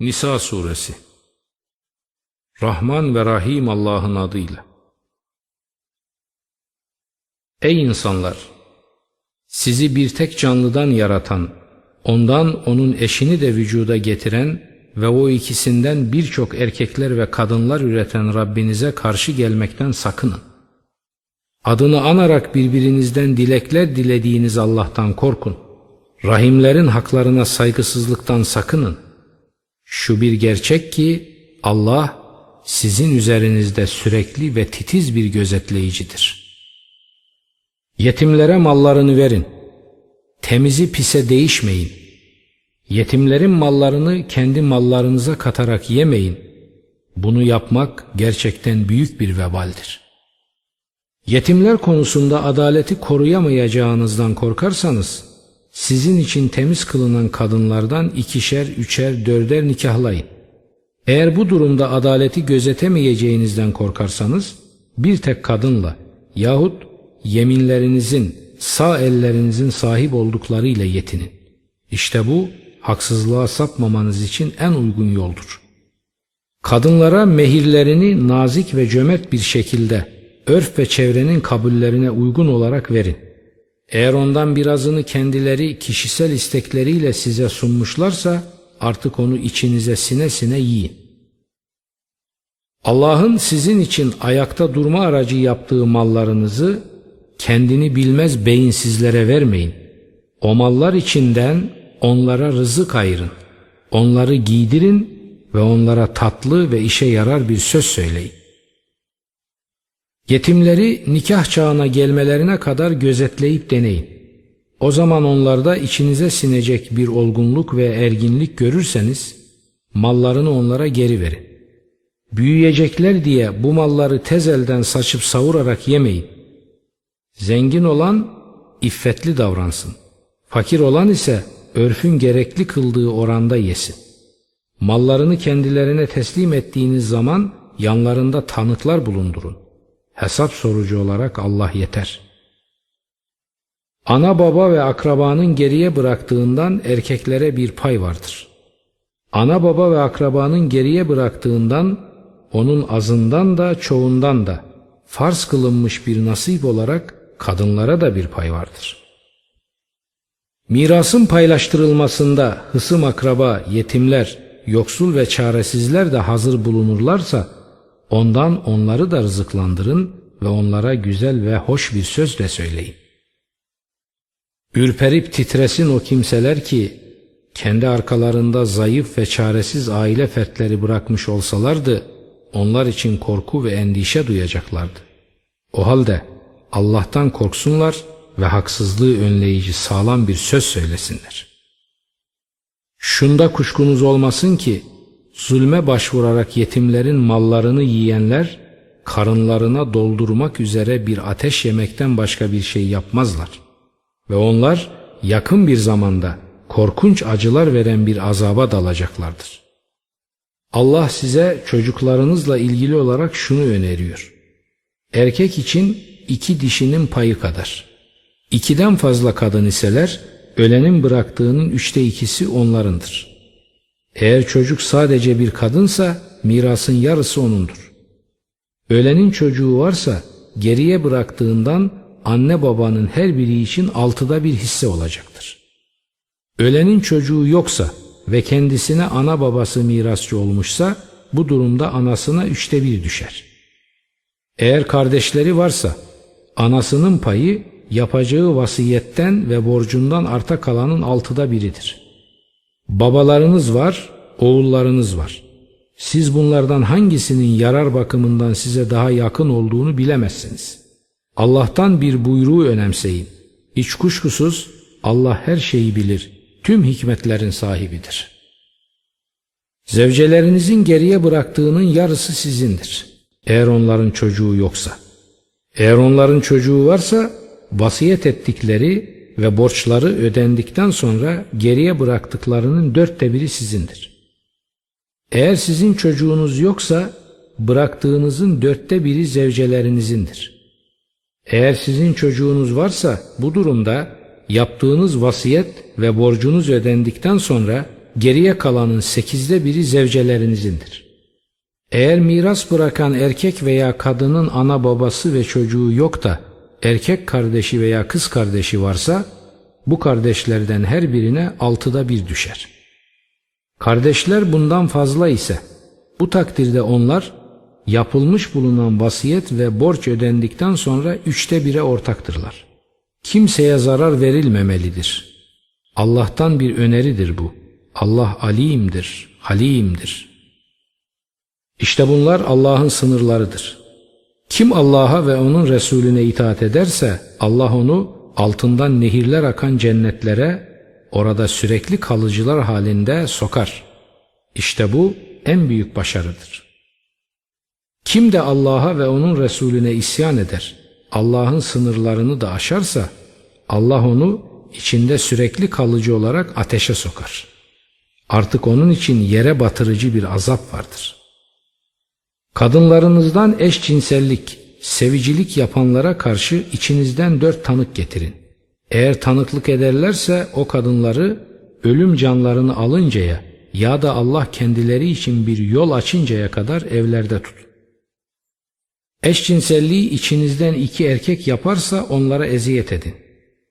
Nisa suresi Rahman ve Rahim Allah'ın adıyla Ey insanlar! Sizi bir tek canlıdan yaratan, ondan onun eşini de vücuda getiren ve o ikisinden birçok erkekler ve kadınlar üreten Rabbinize karşı gelmekten sakının. Adını anarak birbirinizden dilekler dilediğiniz Allah'tan korkun. Rahimlerin haklarına saygısızlıktan sakının. Şu bir gerçek ki Allah sizin üzerinizde sürekli ve titiz bir gözetleyicidir. Yetimlere mallarını verin. Temizi pise değişmeyin. Yetimlerin mallarını kendi mallarınıza katarak yemeyin. Bunu yapmak gerçekten büyük bir vebaldir. Yetimler konusunda adaleti koruyamayacağınızdan korkarsanız, sizin için temiz kılınan kadınlardan ikişer, üçer, dörder nikahlayın. Eğer bu durumda adaleti gözetemeyeceğinizden korkarsanız, bir tek kadınla yahut yeminlerinizin, sağ ellerinizin sahip oldukları ile yetinin. İşte bu, haksızlığa sapmamanız için en uygun yoldur. Kadınlara mehirlerini nazik ve cömert bir şekilde, örf ve çevrenin kabullerine uygun olarak verin. Eğer ondan birazını kendileri kişisel istekleriyle size sunmuşlarsa artık onu içinize sine sine yiyin. Allah'ın sizin için ayakta durma aracı yaptığı mallarınızı kendini bilmez beyinsizlere vermeyin. O mallar içinden onlara rızık ayırın. Onları giydirin ve onlara tatlı ve işe yarar bir söz söyleyin. Yetimleri nikah çağına gelmelerine kadar gözetleyip deneyin. O zaman onlarda içinize sinecek bir olgunluk ve erginlik görürseniz mallarını onlara geri verin. Büyüyecekler diye bu malları tez elden saçıp savurarak yemeyin. Zengin olan iffetli davransın. Fakir olan ise örfün gerekli kıldığı oranda yesin. Mallarını kendilerine teslim ettiğiniz zaman yanlarında tanıklar bulundurun. Hesap sorucu olarak Allah yeter. Ana baba ve akrabanın geriye bıraktığından erkeklere bir pay vardır. Ana baba ve akrabanın geriye bıraktığından onun azından da çoğundan da farz kılınmış bir nasip olarak kadınlara da bir pay vardır. Mirasın paylaştırılmasında hısım akraba, yetimler, yoksul ve çaresizler de hazır bulunurlarsa ondan onları da rızıklandırın ve onlara güzel ve hoş bir sözle söyleyin. Ürperip titresin o kimseler ki kendi arkalarında zayıf ve çaresiz aile fertleri bırakmış olsalardı onlar için korku ve endişe duyacaklardı. O halde Allah'tan korksunlar ve haksızlığı önleyici sağlam bir söz söylesinler. Şunda kuşkunuz olmasın ki zulme başvurarak yetimlerin mallarını yiyenler karınlarına doldurmak üzere bir ateş yemekten başka bir şey yapmazlar. Ve onlar yakın bir zamanda korkunç acılar veren bir azaba dalacaklardır. Allah size çocuklarınızla ilgili olarak şunu öneriyor. Erkek için iki dişinin payı kadar. İkiden fazla kadın iseler ölenin bıraktığının üçte ikisi onlarındır. Eğer çocuk sadece bir kadınsa mirasın yarısı onundur. Ölenin çocuğu varsa geriye bıraktığından anne babanın her biri için altıda bir hisse olacaktır. Ölenin çocuğu yoksa ve kendisine ana babası mirasçı olmuşsa bu durumda anasına üçte bir düşer. Eğer kardeşleri varsa anasının payı yapacağı vasiyetten ve borcundan arta kalanın altıda biridir. Babalarınız var, oğullarınız var. Siz bunlardan hangisinin yarar bakımından size daha yakın olduğunu bilemezsiniz. Allah'tan bir buyruğu önemseyin. Hiç kuşkusuz Allah her şeyi bilir, tüm hikmetlerin sahibidir. Zevcelerinizin geriye bıraktığının yarısı sizindir. Eğer onların çocuğu yoksa. Eğer onların çocuğu varsa vasiyet ettikleri ve borçları ödendikten sonra geriye bıraktıklarının dörtte biri sizindir. Eğer sizin çocuğunuz yoksa bıraktığınızın dörtte biri zevcelerinizin,dir. Eğer sizin çocuğunuz varsa bu durumda yaptığınız vasiyet ve borcunuz ödendikten sonra geriye kalanın sekizde biri zevcelerinizin,dir. Eğer miras bırakan erkek veya kadının ana babası ve çocuğu yok da erkek kardeşi veya kız kardeşi varsa bu kardeşlerden her birine altıda bir düşer. Kardeşler bundan fazla ise bu takdirde onlar yapılmış bulunan vasiyet ve borç ödendikten sonra üçte bire ortaktırlar. Kimseye zarar verilmemelidir. Allah'tan bir öneridir bu. Allah alimdir, halimdir. İşte bunlar Allah'ın sınırlarıdır. Kim Allah'a ve onun Resulüne itaat ederse Allah onu altından nehirler akan cennetlere orada sürekli kalıcılar halinde sokar. İşte bu en büyük başarıdır. Kim de Allah'a ve onun Resulüne isyan eder, Allah'ın sınırlarını da aşarsa Allah onu içinde sürekli kalıcı olarak ateşe sokar. Artık onun için yere batırıcı bir azap vardır. Kadınlarınızdan eşcinsellik, sevicilik yapanlara karşı içinizden dört tanık getirin. Eğer tanıklık ederlerse o kadınları ölüm canlarını alıncaya ya da Allah kendileri için bir yol açıncaya kadar evlerde tut. Eşcinselliği içinizden iki erkek yaparsa onlara eziyet edin.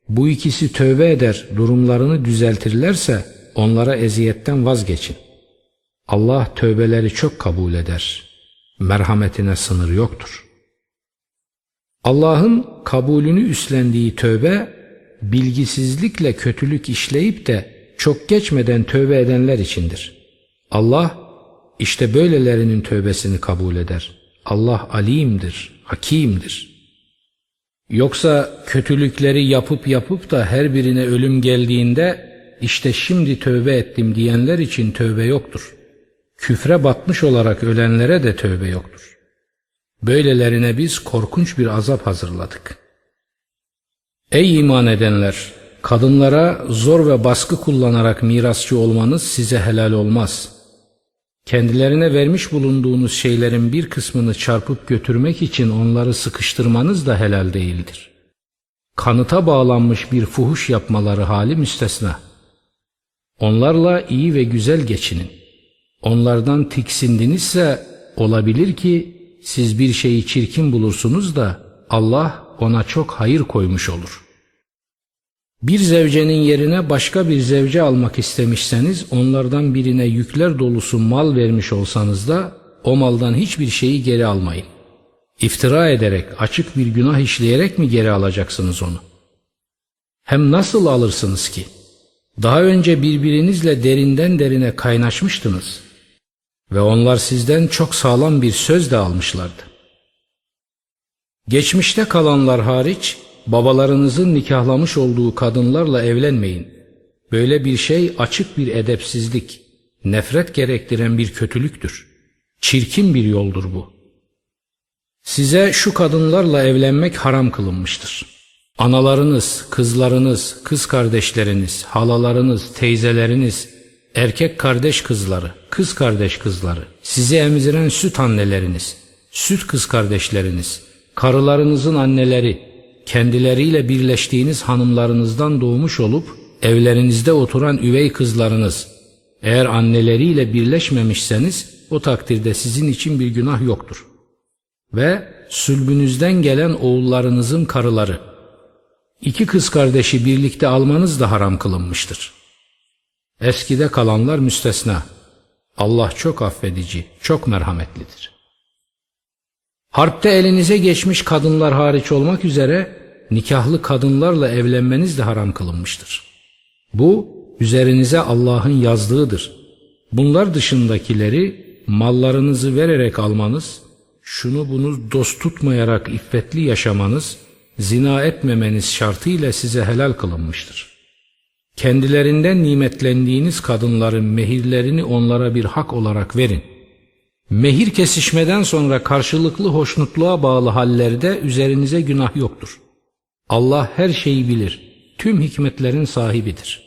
Bu ikisi tövbe eder, durumlarını düzeltirlerse onlara eziyetten vazgeçin. Allah tövbeleri çok kabul eder. Merhametine sınır yoktur. Allah'ın kabulünü üstlendiği tövbe, bilgisizlikle kötülük işleyip de çok geçmeden tövbe edenler içindir. Allah işte böylelerinin tövbesini kabul eder. Allah alimdir, hakimdir. Yoksa kötülükleri yapıp yapıp da her birine ölüm geldiğinde işte şimdi tövbe ettim diyenler için tövbe yoktur. Küfre batmış olarak ölenlere de tövbe yoktur. Böylelerine biz korkunç bir azap hazırladık. Ey iman edenler! Kadınlara zor ve baskı kullanarak mirasçı olmanız size helal olmaz. Kendilerine vermiş bulunduğunuz şeylerin bir kısmını çarpıp götürmek için onları sıkıştırmanız da helal değildir. Kanıta bağlanmış bir fuhuş yapmaları hali müstesna. Onlarla iyi ve güzel geçinin. Onlardan tiksindinizse olabilir ki siz bir şeyi çirkin bulursunuz da Allah ona çok hayır koymuş olur. Bir zevcenin yerine başka bir zevce almak istemişseniz onlardan birine yükler dolusu mal vermiş olsanız da o maldan hiçbir şeyi geri almayın. İftira ederek, açık bir günah işleyerek mi geri alacaksınız onu? Hem nasıl alırsınız ki? Daha önce birbirinizle derinden derine kaynaşmıştınız ve onlar sizden çok sağlam bir söz de almışlardı. Geçmişte kalanlar hariç babalarınızın nikahlamış olduğu kadınlarla evlenmeyin. Böyle bir şey açık bir edepsizlik, nefret gerektiren bir kötülüktür. Çirkin bir yoldur bu. Size şu kadınlarla evlenmek haram kılınmıştır. Analarınız, kızlarınız, kız kardeşleriniz, halalarınız, teyzeleriniz, erkek kardeş kızları, kız kardeş kızları, sizi emziren süt anneleriniz, süt kız kardeşleriniz, karılarınızın anneleri, kendileriyle birleştiğiniz hanımlarınızdan doğmuş olup evlerinizde oturan üvey kızlarınız eğer anneleriyle birleşmemişseniz o takdirde sizin için bir günah yoktur. Ve sülbünüzden gelen oğullarınızın karıları iki kız kardeşi birlikte almanız da haram kılınmıştır. Eskide kalanlar müstesna. Allah çok affedici, çok merhametlidir. Harpte elinize geçmiş kadınlar hariç olmak üzere nikahlı kadınlarla evlenmeniz de haram kılınmıştır. Bu üzerinize Allah'ın yazdığıdır. Bunlar dışındakileri mallarınızı vererek almanız, şunu bunu dost tutmayarak iffetli yaşamanız, zina etmemeniz şartıyla size helal kılınmıştır. Kendilerinden nimetlendiğiniz kadınların mehirlerini onlara bir hak olarak verin. Mehir kesişmeden sonra karşılıklı hoşnutluğa bağlı hallerde üzerinize günah yoktur. Allah her şeyi bilir, tüm hikmetlerin sahibidir.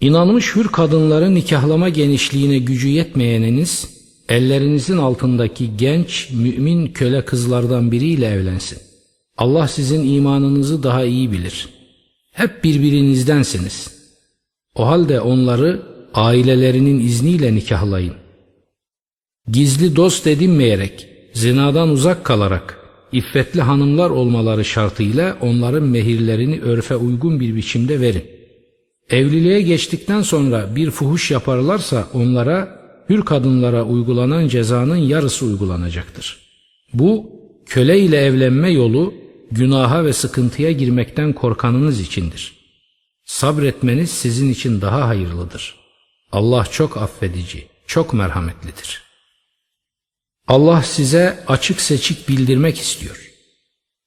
İnanmış hür kadınları nikahlama genişliğine gücü yetmeyeniniz, ellerinizin altındaki genç, mümin köle kızlardan biriyle evlensin. Allah sizin imanınızı daha iyi bilir. Hep birbirinizdensiniz. O halde onları ailelerinin izniyle nikahlayın. Gizli dost edinmeyerek, zinadan uzak kalarak, iffetli hanımlar olmaları şartıyla onların mehirlerini örfe uygun bir biçimde verin. Evliliğe geçtikten sonra bir fuhuş yaparlarsa onlara, hür kadınlara uygulanan cezanın yarısı uygulanacaktır. Bu, köle ile evlenme yolu, günaha ve sıkıntıya girmekten korkanınız içindir. Sabretmeniz sizin için daha hayırlıdır. Allah çok affedici, çok merhametlidir. Allah size açık seçik bildirmek istiyor.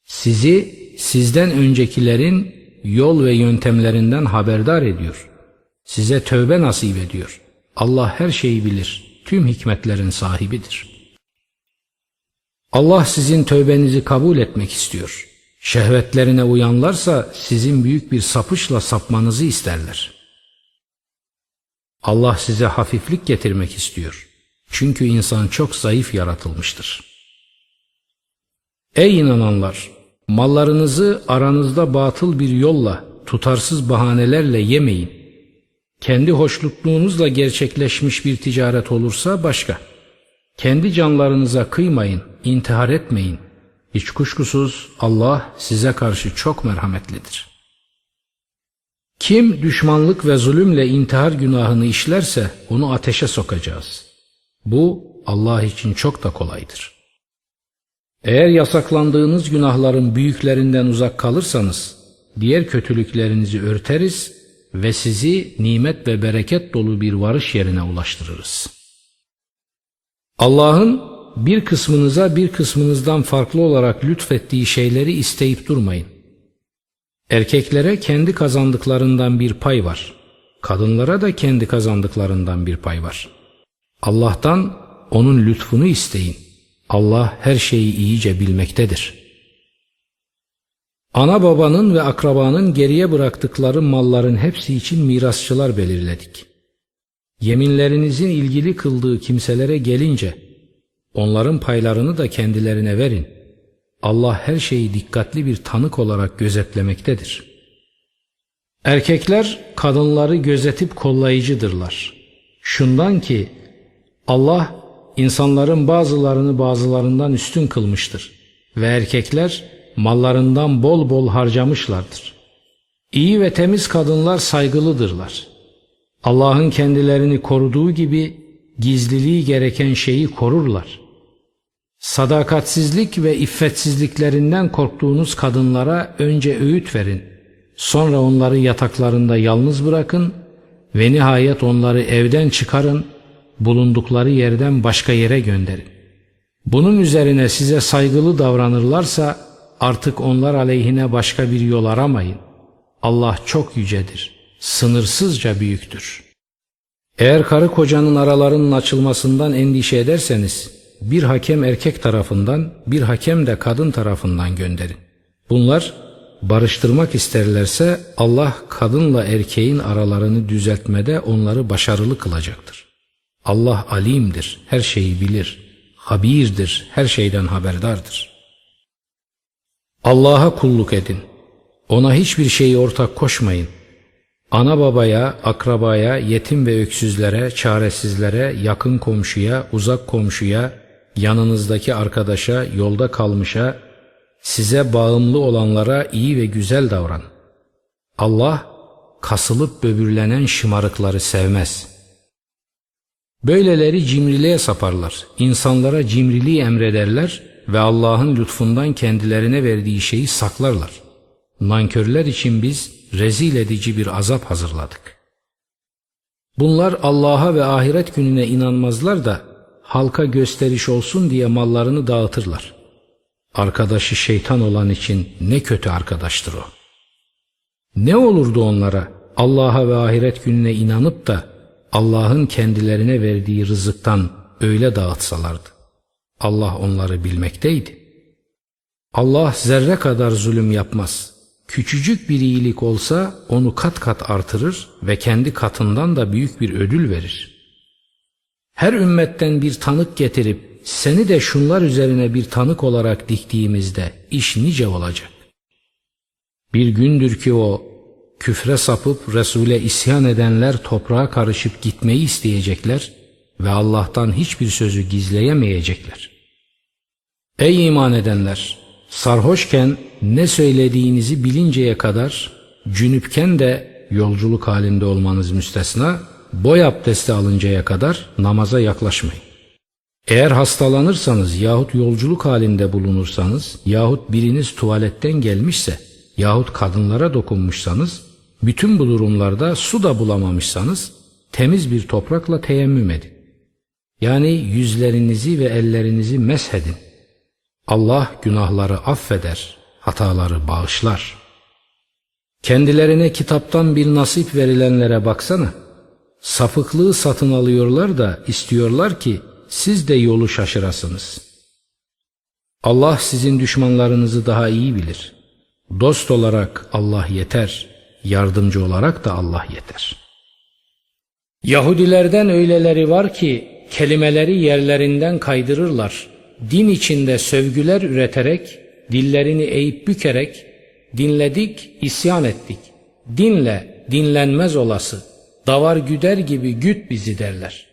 Sizi sizden öncekilerin yol ve yöntemlerinden haberdar ediyor. Size tövbe nasip ediyor. Allah her şeyi bilir, tüm hikmetlerin sahibidir. Allah sizin tövbenizi kabul etmek istiyor. Şehvetlerine uyanlarsa sizin büyük bir sapışla sapmanızı isterler. Allah size hafiflik getirmek istiyor. Çünkü insan çok zayıf yaratılmıştır. Ey inananlar! Mallarınızı aranızda batıl bir yolla, tutarsız bahanelerle yemeyin. Kendi hoşnutluğunuzla gerçekleşmiş bir ticaret olursa başka. Kendi canlarınıza kıymayın, intihar etmeyin. Hiç kuşkusuz Allah size karşı çok merhametlidir. Kim düşmanlık ve zulümle intihar günahını işlerse onu ateşe sokacağız. Bu Allah için çok da kolaydır. Eğer yasaklandığınız günahların büyüklerinden uzak kalırsanız diğer kötülüklerinizi örteriz ve sizi nimet ve bereket dolu bir varış yerine ulaştırırız. Allah'ın bir kısmınıza bir kısmınızdan farklı olarak lütfettiği şeyleri isteyip durmayın. Erkeklere kendi kazandıklarından bir pay var. Kadınlara da kendi kazandıklarından bir pay var. Allah'tan onun lütfunu isteyin. Allah her şeyi iyice bilmektedir. Ana babanın ve akrabanın geriye bıraktıkları malların hepsi için mirasçılar belirledik. Yeminlerinizin ilgili kıldığı kimselere gelince onların paylarını da kendilerine verin. Allah her şeyi dikkatli bir tanık olarak gözetlemektedir. Erkekler kadınları gözetip kollayıcıdırlar. Şundan ki Allah insanların bazılarını bazılarından üstün kılmıştır ve erkekler mallarından bol bol harcamışlardır. İyi ve temiz kadınlar saygılıdırlar. Allah'ın kendilerini koruduğu gibi gizliliği gereken şeyi korurlar. Sadakatsizlik ve iffetsizliklerinden korktuğunuz kadınlara önce öğüt verin. Sonra onları yataklarında yalnız bırakın ve nihayet onları evden çıkarın bulundukları yerden başka yere gönderin. Bunun üzerine size saygılı davranırlarsa artık onlar aleyhine başka bir yol aramayın. Allah çok yücedir, sınırsızca büyüktür. Eğer karı kocanın aralarının açılmasından endişe ederseniz bir hakem erkek tarafından bir hakem de kadın tarafından gönderin. Bunlar barıştırmak isterlerse Allah kadınla erkeğin aralarını düzeltmede onları başarılı kılacaktır. Allah alimdir, her şeyi bilir. Habirdir, her şeyden haberdardır. Allah'a kulluk edin. Ona hiçbir şeyi ortak koşmayın. Ana babaya, akrabaya, yetim ve öksüzlere, çaresizlere, yakın komşuya, uzak komşuya, yanınızdaki arkadaşa, yolda kalmışa, size bağımlı olanlara iyi ve güzel davran. Allah kasılıp böbürlenen şımarıkları sevmez.'' Böyleleri cimriliğe saparlar. İnsanlara cimriliği emrederler ve Allah'ın lütfundan kendilerine verdiği şeyi saklarlar. Nankörler için biz rezil edici bir azap hazırladık. Bunlar Allah'a ve ahiret gününe inanmazlar da halka gösteriş olsun diye mallarını dağıtırlar. Arkadaşı şeytan olan için ne kötü arkadaştır o. Ne olurdu onlara Allah'a ve ahiret gününe inanıp da Allah'ın kendilerine verdiği rızıktan öyle dağıtsalardı. Allah onları bilmekteydi. Allah zerre kadar zulüm yapmaz. Küçücük bir iyilik olsa onu kat kat artırır ve kendi katından da büyük bir ödül verir. Her ümmetten bir tanık getirip seni de şunlar üzerine bir tanık olarak diktiğimizde iş nice olacak. Bir gündür ki o küfre sapıp Resul'e isyan edenler toprağa karışıp gitmeyi isteyecekler ve Allah'tan hiçbir sözü gizleyemeyecekler. Ey iman edenler! Sarhoşken ne söylediğinizi bilinceye kadar, cünüpken de yolculuk halinde olmanız müstesna, boy abdesti alıncaya kadar namaza yaklaşmayın. Eğer hastalanırsanız yahut yolculuk halinde bulunursanız yahut biriniz tuvaletten gelmişse yahut kadınlara dokunmuşsanız bütün bu durumlarda su da bulamamışsanız temiz bir toprakla teyemmüm edin. Yani yüzlerinizi ve ellerinizi meshedin. Allah günahları affeder, hataları bağışlar. Kendilerine kitaptan bir nasip verilenlere baksana. Sapıklığı satın alıyorlar da istiyorlar ki siz de yolu şaşırasınız. Allah sizin düşmanlarınızı daha iyi bilir. Dost olarak Allah yeter, yardımcı olarak da Allah yeter. Yahudilerden öyleleri var ki kelimeleri yerlerinden kaydırırlar. Din içinde sövgüler üreterek, dillerini eğip bükerek, dinledik, isyan ettik. Dinle, dinlenmez olası, davar güder gibi güt bizi derler.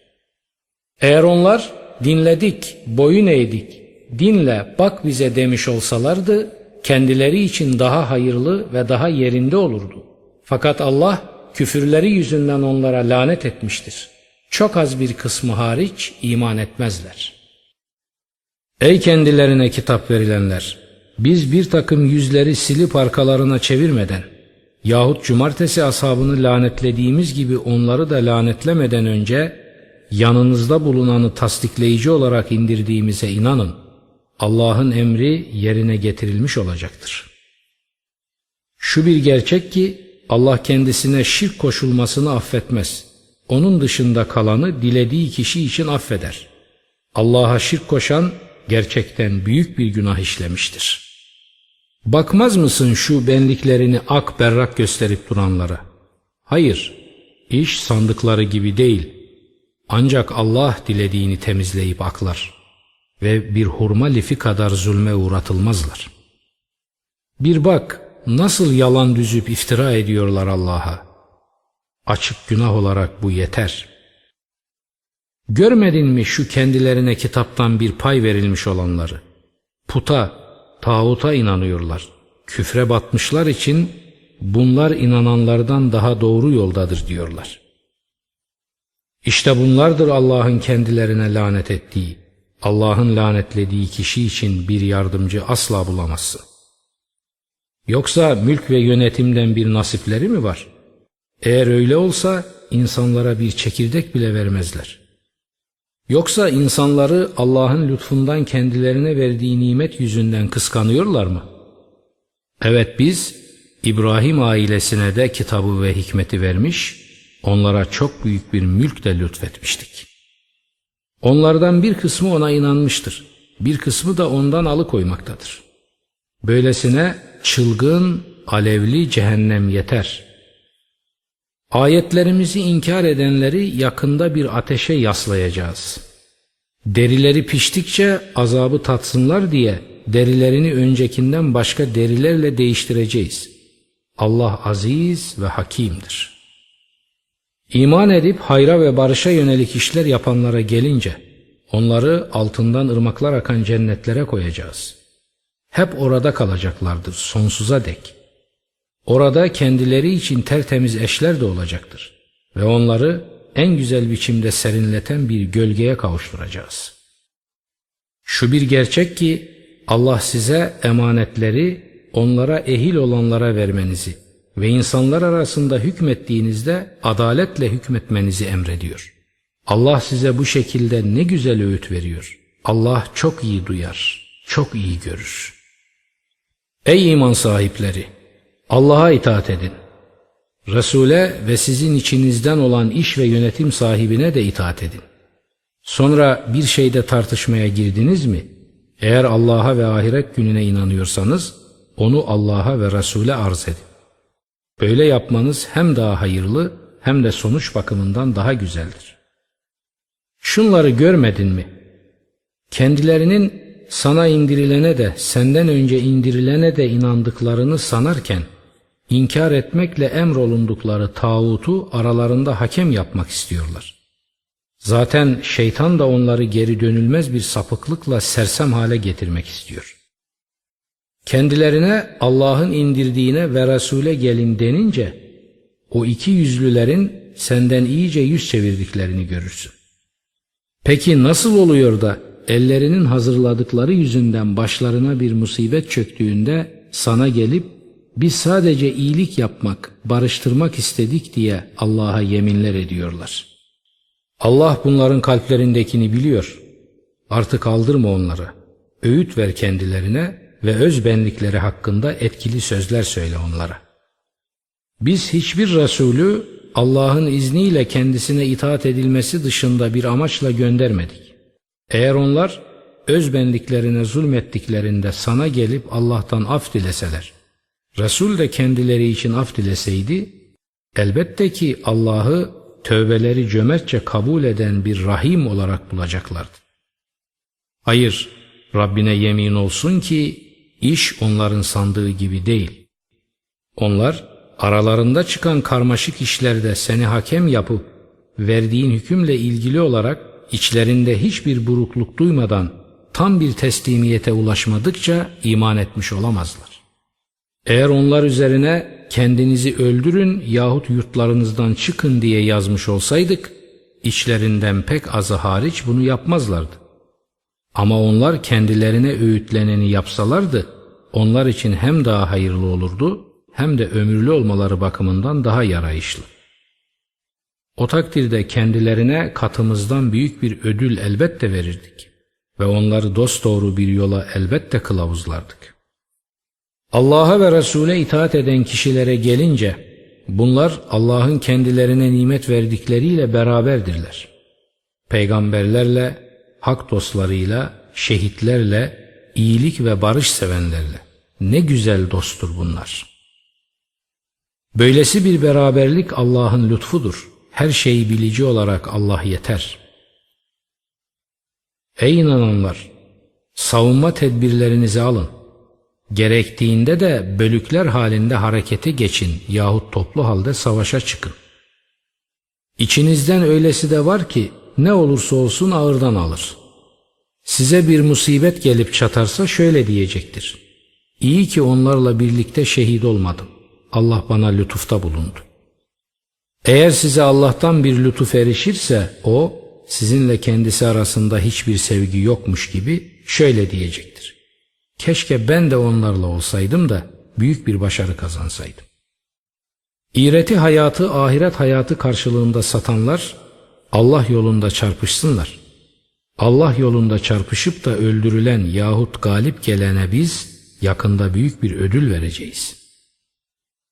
Eğer onlar dinledik, boyun eğdik, dinle bak bize demiş olsalardı, kendileri için daha hayırlı ve daha yerinde olurdu. Fakat Allah küfürleri yüzünden onlara lanet etmiştir. Çok az bir kısmı hariç iman etmezler. Ey kendilerine kitap verilenler! Biz bir takım yüzleri silip arkalarına çevirmeden yahut cumartesi ashabını lanetlediğimiz gibi onları da lanetlemeden önce yanınızda bulunanı tasdikleyici olarak indirdiğimize inanın. Allah'ın emri yerine getirilmiş olacaktır. Şu bir gerçek ki Allah kendisine şirk koşulmasını affetmez. Onun dışında kalanı dilediği kişi için affeder. Allah'a şirk koşan gerçekten büyük bir günah işlemiştir. Bakmaz mısın şu benliklerini ak berrak gösterip duranlara? Hayır, iş sandıkları gibi değil. Ancak Allah dilediğini temizleyip aklar ve bir hurma lifi kadar zulme uğratılmazlar. Bir bak nasıl yalan düzüp iftira ediyorlar Allah'a. Açık günah olarak bu yeter. Görmedin mi şu kendilerine kitaptan bir pay verilmiş olanları? Puta, tağuta inanıyorlar. Küfre batmışlar için bunlar inananlardan daha doğru yoldadır diyorlar. İşte bunlardır Allah'ın kendilerine lanet ettiği. Allah'ın lanetlediği kişi için bir yardımcı asla bulamazsın. Yoksa mülk ve yönetimden bir nasipleri mi var? Eğer öyle olsa insanlara bir çekirdek bile vermezler. Yoksa insanları Allah'ın lütfundan kendilerine verdiği nimet yüzünden kıskanıyorlar mı? Evet biz İbrahim ailesine de kitabı ve hikmeti vermiş, onlara çok büyük bir mülk de lütfetmiştik. Onlardan bir kısmı ona inanmıştır, bir kısmı da ondan alıkoymaktadır. Böylesine çılgın, alevli cehennem yeter. Ayetlerimizi inkar edenleri yakında bir ateşe yaslayacağız. Derileri piştikçe azabı tatsınlar diye derilerini öncekinden başka derilerle değiştireceğiz. Allah aziz ve hakimdir. İman edip hayra ve barışa yönelik işler yapanlara gelince onları altından ırmaklar akan cennetlere koyacağız.'' hep orada kalacaklardır sonsuza dek. Orada kendileri için tertemiz eşler de olacaktır ve onları en güzel biçimde serinleten bir gölgeye kavuşturacağız. Şu bir gerçek ki Allah size emanetleri onlara ehil olanlara vermenizi ve insanlar arasında hükmettiğinizde adaletle hükmetmenizi emrediyor. Allah size bu şekilde ne güzel öğüt veriyor. Allah çok iyi duyar, çok iyi görür. Ey iman sahipleri! Allah'a itaat edin. Resul'e ve sizin içinizden olan iş ve yönetim sahibine de itaat edin. Sonra bir şeyde tartışmaya girdiniz mi? Eğer Allah'a ve ahiret gününe inanıyorsanız onu Allah'a ve Resul'e arz edin. Böyle yapmanız hem daha hayırlı hem de sonuç bakımından daha güzeldir. Şunları görmedin mi? Kendilerinin sana indirilene de senden önce indirilene de inandıklarını sanarken inkar etmekle emrolundukları tağutu aralarında hakem yapmak istiyorlar. Zaten şeytan da onları geri dönülmez bir sapıklıkla sersem hale getirmek istiyor. Kendilerine Allah'ın indirdiğine ve Resul'e gelin denince o iki yüzlülerin senden iyice yüz çevirdiklerini görürsün. Peki nasıl oluyor da ellerinin hazırladıkları yüzünden başlarına bir musibet çöktüğünde sana gelip biz sadece iyilik yapmak, barıştırmak istedik diye Allah'a yeminler ediyorlar. Allah bunların kalplerindekini biliyor. Artık aldırma onları. Öğüt ver kendilerine ve öz benlikleri hakkında etkili sözler söyle onlara. Biz hiçbir Resulü Allah'ın izniyle kendisine itaat edilmesi dışında bir amaçla göndermedik. Eğer onlar öz benliklerine zulmettiklerinde sana gelip Allah'tan af dileseler, Resul de kendileri için af dileseydi, elbette ki Allah'ı tövbeleri cömertçe kabul eden bir rahim olarak bulacaklardı. Hayır, Rabbine yemin olsun ki iş onların sandığı gibi değil. Onlar aralarında çıkan karmaşık işlerde seni hakem yapıp verdiğin hükümle ilgili olarak içlerinde hiçbir burukluk duymadan tam bir teslimiyete ulaşmadıkça iman etmiş olamazlar. Eğer onlar üzerine kendinizi öldürün yahut yurtlarınızdan çıkın diye yazmış olsaydık, içlerinden pek azı hariç bunu yapmazlardı. Ama onlar kendilerine öğütleneni yapsalardı, onlar için hem daha hayırlı olurdu, hem de ömürlü olmaları bakımından daha yarayışlı. O takdirde kendilerine katımızdan büyük bir ödül elbette verirdik ve onları dosdoğru bir yola elbette kılavuzlardık. Allah'a ve Resul'e itaat eden kişilere gelince bunlar Allah'ın kendilerine nimet verdikleriyle beraberdirler. Peygamberlerle, hak dostlarıyla, şehitlerle, iyilik ve barış sevenlerle. Ne güzel dosttur bunlar. Böylesi bir beraberlik Allah'ın lütfudur. Her şeyi bilici olarak Allah yeter. Ey inananlar! Savunma tedbirlerinizi alın. Gerektiğinde de bölükler halinde harekete geçin yahut toplu halde savaşa çıkın. İçinizden öylesi de var ki ne olursa olsun ağırdan alır. Size bir musibet gelip çatarsa şöyle diyecektir. İyi ki onlarla birlikte şehit olmadım. Allah bana lütufta bulundu. Eğer size Allah'tan bir lütuf erişirse o sizinle kendisi arasında hiçbir sevgi yokmuş gibi şöyle diyecektir. Keşke ben de onlarla olsaydım da büyük bir başarı kazansaydım. İğreti hayatı ahiret hayatı karşılığında satanlar Allah yolunda çarpışsınlar. Allah yolunda çarpışıp da öldürülen yahut galip gelene biz yakında büyük bir ödül vereceğiz.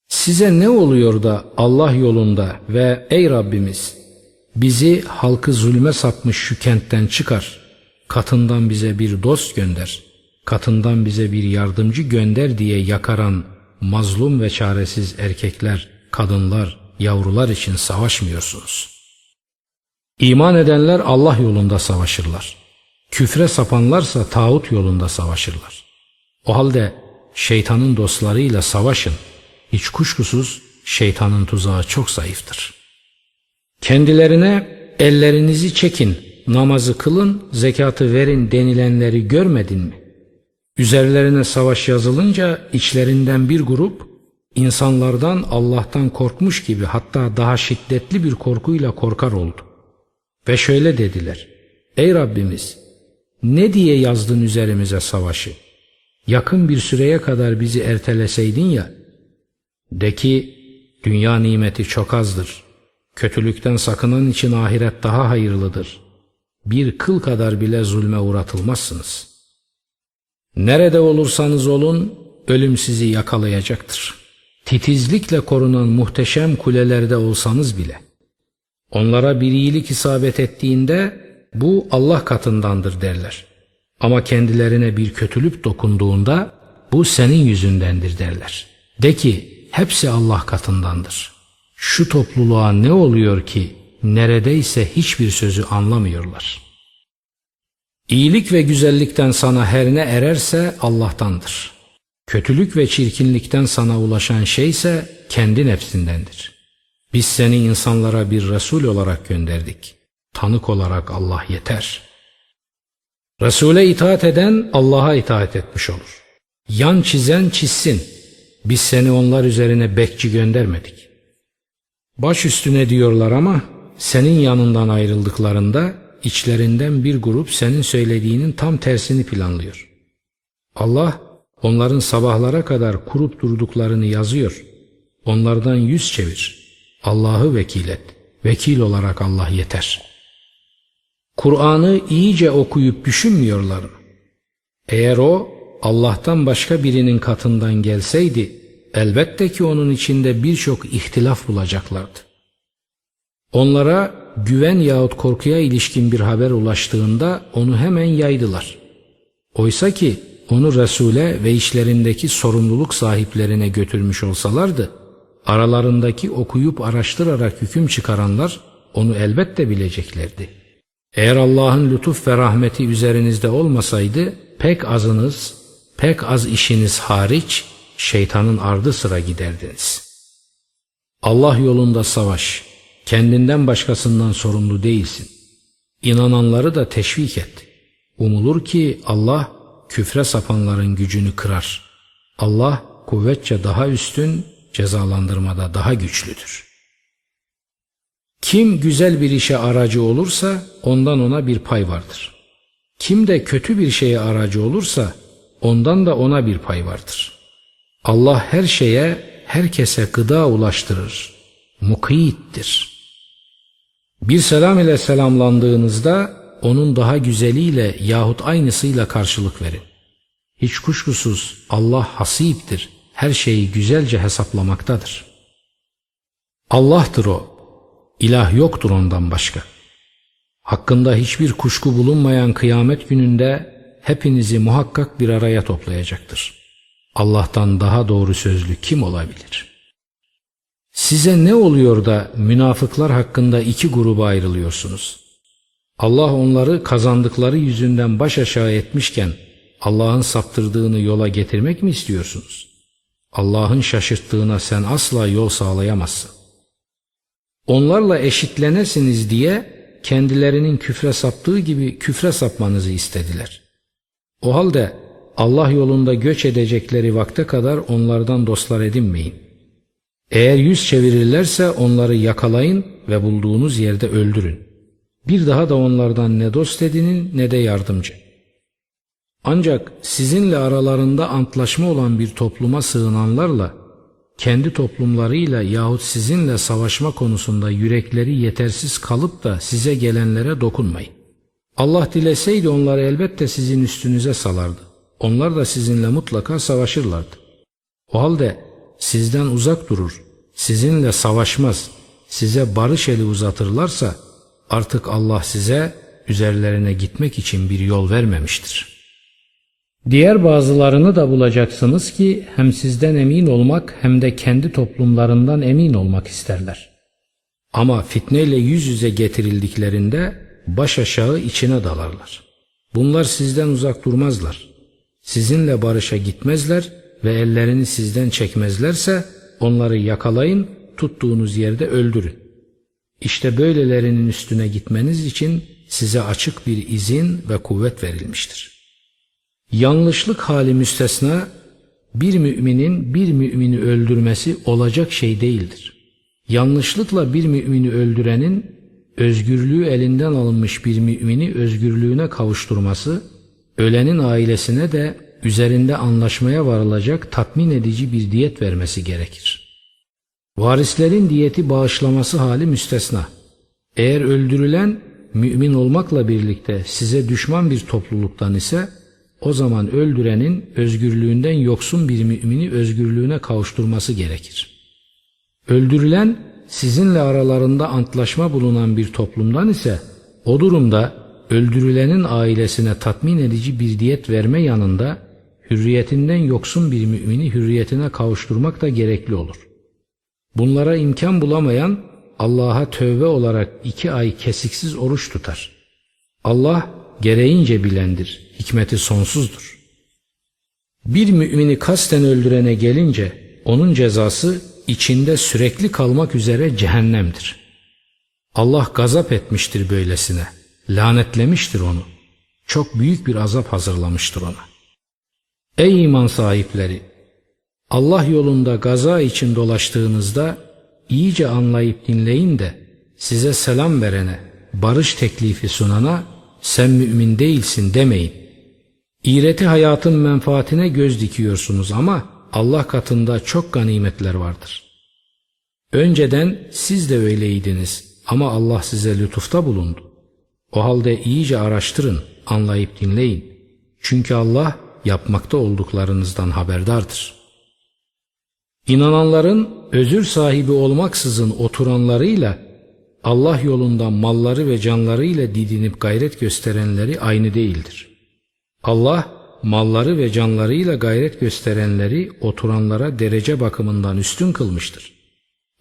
Size ne oluyor da Allah yolunda ve ey Rabbimiz bizi halkı zulme sapmış şu kentten çıkar, katından bize bir dost gönder, katından bize bir yardımcı gönder diye yakaran mazlum ve çaresiz erkekler, kadınlar, yavrular için savaşmıyorsunuz. İman edenler Allah yolunda savaşırlar. Küfre sapanlarsa tağut yolunda savaşırlar. O halde şeytanın dostlarıyla savaşın. Hiç kuşkusuz şeytanın tuzağı çok zayıftır. Kendilerine ellerinizi çekin, namazı kılın, zekatı verin denilenleri görmedin mi? Üzerlerine savaş yazılınca içlerinden bir grup insanlardan Allah'tan korkmuş gibi hatta daha şiddetli bir korkuyla korkar oldu. Ve şöyle dediler. Ey Rabbimiz ne diye yazdın üzerimize savaşı? Yakın bir süreye kadar bizi erteleseydin ya. De ki dünya nimeti çok azdır. Kötülükten sakınan için ahiret daha hayırlıdır. Bir kıl kadar bile zulme uğratılmazsınız. Nerede olursanız olun ölüm sizi yakalayacaktır. Titizlikle korunan muhteşem kulelerde olsanız bile. Onlara bir iyilik isabet ettiğinde bu Allah katındandır derler. Ama kendilerine bir kötülük dokunduğunda bu senin yüzündendir derler. De ki hepsi Allah katındandır. Şu topluluğa ne oluyor ki neredeyse hiçbir sözü anlamıyorlar. İyilik ve güzellikten sana her ne ererse Allah'tandır. Kötülük ve çirkinlikten sana ulaşan şey ise kendi nefsindendir. Biz seni insanlara bir Resul olarak gönderdik. Tanık olarak Allah yeter. Resul'e itaat eden Allah'a itaat etmiş olur. Yan çizen çizsin. Biz seni onlar üzerine bekçi göndermedik. Baş üstüne diyorlar ama senin yanından ayrıldıklarında içlerinden bir grup senin söylediğinin tam tersini planlıyor. Allah onların sabahlara kadar kurup durduklarını yazıyor. Onlardan yüz çevir. Allah'ı vekil et. Vekil olarak Allah yeter. Kur'an'ı iyice okuyup düşünmüyorlar mı? Eğer o Allah'tan başka birinin katından gelseydi elbette ki onun içinde birçok ihtilaf bulacaklardı. Onlara güven yahut korkuya ilişkin bir haber ulaştığında onu hemen yaydılar. Oysa ki onu Resul'e ve işlerindeki sorumluluk sahiplerine götürmüş olsalardı, aralarındaki okuyup araştırarak hüküm çıkaranlar onu elbette bileceklerdi. Eğer Allah'ın lütuf ve rahmeti üzerinizde olmasaydı pek azınız, pek az işiniz hariç şeytanın ardı sıra giderdiniz. Allah yolunda savaş, kendinden başkasından sorumlu değilsin. İnananları da teşvik et. Umulur ki Allah küfre sapanların gücünü kırar. Allah kuvvetçe daha üstün, cezalandırmada daha güçlüdür. Kim güzel bir işe aracı olursa ondan ona bir pay vardır. Kim de kötü bir şeye aracı olursa ondan da ona bir pay vardır. Allah her şeye, herkese gıda ulaştırır. Mukiyittir. Bir selam ile selamlandığınızda onun daha güzeliyle yahut aynısıyla karşılık verin. Hiç kuşkusuz Allah hasiptir, her şeyi güzelce hesaplamaktadır. Allah'tır o, ilah yoktur ondan başka. Hakkında hiçbir kuşku bulunmayan kıyamet gününde hepinizi muhakkak bir araya toplayacaktır. Allah'tan daha doğru sözlü kim olabilir? Size ne oluyor da münafıklar hakkında iki gruba ayrılıyorsunuz? Allah onları kazandıkları yüzünden baş aşağı etmişken Allah'ın saptırdığını yola getirmek mi istiyorsunuz? Allah'ın şaşırttığına sen asla yol sağlayamazsın. Onlarla eşitlenesiniz diye kendilerinin küfre saptığı gibi küfre sapmanızı istediler. O halde Allah yolunda göç edecekleri vakte kadar onlardan dostlar edinmeyin. Eğer yüz çevirirlerse onları yakalayın ve bulduğunuz yerde öldürün. Bir daha da onlardan ne dost edinin ne de yardımcı. Ancak sizinle aralarında antlaşma olan bir topluma sığınanlarla kendi toplumlarıyla yahut sizinle savaşma konusunda yürekleri yetersiz kalıp da size gelenlere dokunmayın. Allah dileseydi onları elbette sizin üstünüze salardı. Onlar da sizinle mutlaka savaşırlardı. O halde sizden uzak durur, sizinle savaşmaz, size barış eli uzatırlarsa artık Allah size üzerlerine gitmek için bir yol vermemiştir.'' Diğer bazılarını da bulacaksınız ki hem sizden emin olmak hem de kendi toplumlarından emin olmak isterler. Ama fitneyle yüz yüze getirildiklerinde baş aşağı içine dalarlar. Bunlar sizden uzak durmazlar. Sizinle barışa gitmezler ve ellerini sizden çekmezlerse onları yakalayın, tuttuğunuz yerde öldürün. İşte böylelerinin üstüne gitmeniz için size açık bir izin ve kuvvet verilmiştir.'' Yanlışlık hali müstesna bir müminin bir mümini öldürmesi olacak şey değildir. Yanlışlıkla bir mümini öldürenin özgürlüğü elinden alınmış bir mümini özgürlüğüne kavuşturması, ölenin ailesine de üzerinde anlaşmaya varılacak tatmin edici bir diyet vermesi gerekir. Varislerin diyeti bağışlaması hali müstesna. Eğer öldürülen mümin olmakla birlikte size düşman bir topluluktan ise o zaman öldürenin özgürlüğünden yoksun bir mümini özgürlüğüne kavuşturması gerekir. Öldürülen sizinle aralarında antlaşma bulunan bir toplumdan ise o durumda öldürülenin ailesine tatmin edici bir diyet verme yanında hürriyetinden yoksun bir mümini hürriyetine kavuşturmak da gerekli olur. Bunlara imkan bulamayan Allah'a tövbe olarak iki ay kesiksiz oruç tutar. Allah gereğince bilendir, hikmeti sonsuzdur. Bir mümini kasten öldürene gelince onun cezası içinde sürekli kalmak üzere cehennemdir. Allah gazap etmiştir böylesine, lanetlemiştir onu. Çok büyük bir azap hazırlamıştır ona. Ey iman sahipleri! Allah yolunda gaza için dolaştığınızda iyice anlayıp dinleyin de size selam verene, barış teklifi sunana sen mümin değilsin demeyin. İğreti hayatın menfaatine göz dikiyorsunuz ama Allah katında çok ganimetler vardır. Önceden siz de öyleydiniz ama Allah size lütufta bulundu. O halde iyice araştırın, anlayıp dinleyin. Çünkü Allah yapmakta olduklarınızdan haberdardır. İnananların özür sahibi olmaksızın oturanlarıyla Allah yolunda malları ve canlarıyla didinip gayret gösterenleri aynı değildir. Allah malları ve canlarıyla gayret gösterenleri oturanlara derece bakımından üstün kılmıştır.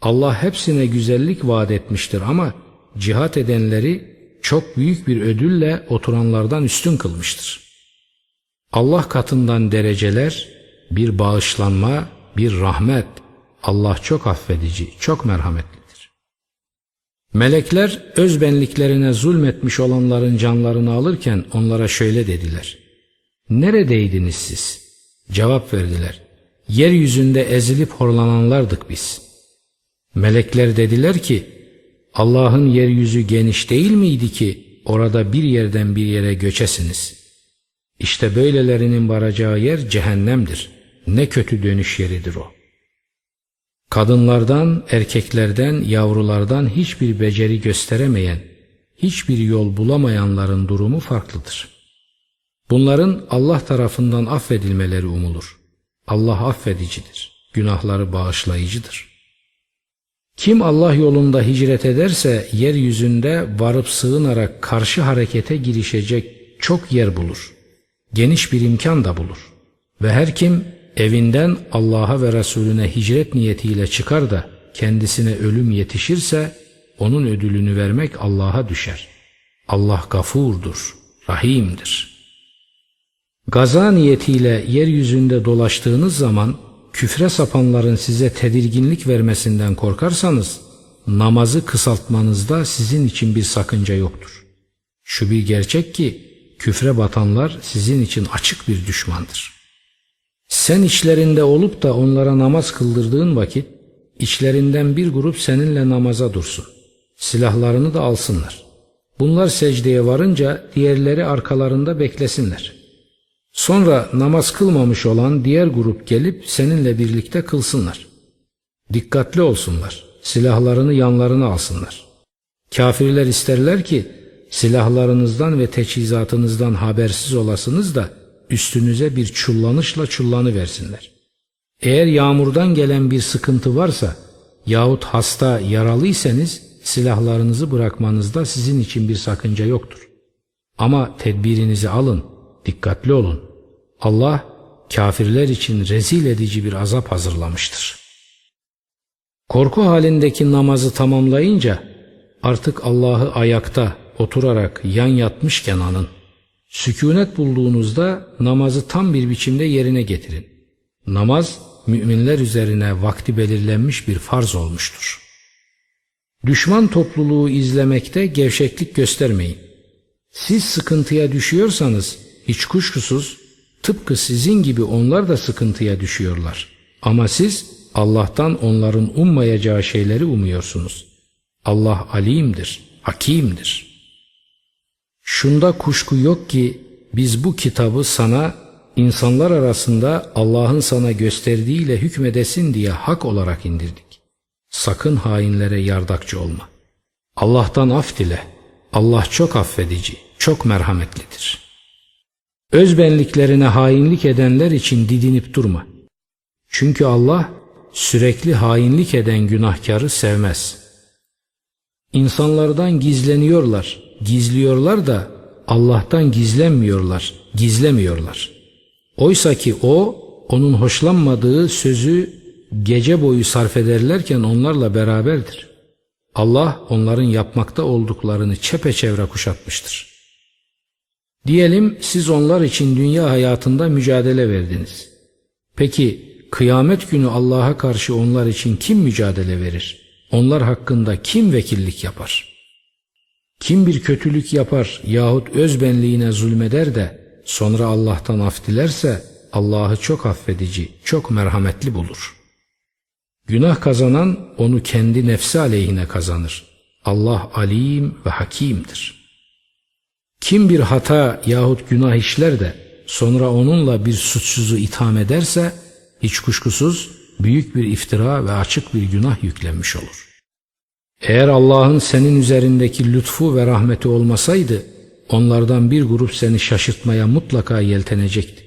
Allah hepsine güzellik vaat etmiştir ama cihat edenleri çok büyük bir ödülle oturanlardan üstün kılmıştır. Allah katından dereceler, bir bağışlanma, bir rahmet. Allah çok affedici, çok merhametlidir. Melekler özbenliklerine zulmetmiş olanların canlarını alırken onlara şöyle dediler. Neredeydiniz siz? Cevap verdiler. Yeryüzünde ezilip horlananlardık biz. Melekler dediler ki, Allah'ın yeryüzü geniş değil miydi ki orada bir yerden bir yere göçesiniz? İşte böylelerinin varacağı yer cehennemdir. Ne kötü dönüş yeridir o. Kadınlardan, erkeklerden, yavrulardan hiçbir beceri gösteremeyen, hiçbir yol bulamayanların durumu farklıdır. Bunların Allah tarafından affedilmeleri umulur. Allah affedicidir, günahları bağışlayıcıdır. Kim Allah yolunda hicret ederse yeryüzünde varıp sığınarak karşı harekete girişecek çok yer bulur. Geniş bir imkan da bulur. Ve her kim evinden Allah'a ve Resulüne hicret niyetiyle çıkar da kendisine ölüm yetişirse onun ödülünü vermek Allah'a düşer. Allah gafurdur, rahimdir. Gaza niyetiyle yeryüzünde dolaştığınız zaman küfre sapanların size tedirginlik vermesinden korkarsanız namazı kısaltmanızda sizin için bir sakınca yoktur. Şu bir gerçek ki küfre batanlar sizin için açık bir düşmandır. Sen içlerinde olup da onlara namaz kıldırdığın vakit içlerinden bir grup seninle namaza dursun. Silahlarını da alsınlar. Bunlar secdeye varınca diğerleri arkalarında beklesinler. Sonra namaz kılmamış olan diğer grup gelip seninle birlikte kılsınlar. Dikkatli olsunlar. Silahlarını yanlarına alsınlar. Kafirler isterler ki silahlarınızdan ve teçhizatınızdan habersiz olasınız da üstünüze bir çullanışla çullanı versinler. Eğer yağmurdan gelen bir sıkıntı varsa yahut hasta yaralıysanız silahlarınızı bırakmanızda sizin için bir sakınca yoktur. Ama tedbirinizi alın, dikkatli olun. Allah kafirler için rezil edici bir azap hazırlamıştır. Korku halindeki namazı tamamlayınca artık Allah'ı ayakta oturarak yan yatmışken anın. Sükunet bulduğunuzda namazı tam bir biçimde yerine getirin. Namaz müminler üzerine vakti belirlenmiş bir farz olmuştur. Düşman topluluğu izlemekte gevşeklik göstermeyin. Siz sıkıntıya düşüyorsanız hiç kuşkusuz tıpkı sizin gibi onlar da sıkıntıya düşüyorlar. Ama siz Allah'tan onların ummayacağı şeyleri umuyorsunuz. Allah alimdir, hakimdir. Şunda kuşku yok ki biz bu kitabı sana insanlar arasında Allah'ın sana gösterdiğiyle hükmedesin diye hak olarak indirdik. Sakın hainlere yardakçı olma. Allah'tan af dile. Allah çok affedici, çok merhametlidir. Özbenliklerine hainlik edenler için didinip durma. Çünkü Allah sürekli hainlik eden günahkarı sevmez. İnsanlardan gizleniyorlar, gizliyorlar da Allah'tan gizlenmiyorlar, gizlemiyorlar. Oysa ki o, onun hoşlanmadığı sözü gece boyu sarf ederlerken onlarla beraberdir. Allah onların yapmakta olduklarını çepeçevre kuşatmıştır. Diyelim siz onlar için dünya hayatında mücadele verdiniz. Peki kıyamet günü Allah'a karşı onlar için kim mücadele verir? Onlar hakkında kim vekillik yapar? Kim bir kötülük yapar yahut özbenliğine zulmeder de sonra Allah'tan af dilerse Allah'ı çok affedici, çok merhametli bulur. Günah kazanan onu kendi nefsi aleyhine kazanır. Allah alim ve hakimdir. Kim bir hata yahut günah işler de sonra onunla bir suçsuzu itham ederse hiç kuşkusuz büyük bir iftira ve açık bir günah yüklenmiş olur. Eğer Allah'ın senin üzerindeki lütfu ve rahmeti olmasaydı onlardan bir grup seni şaşırtmaya mutlaka yeltenecekti.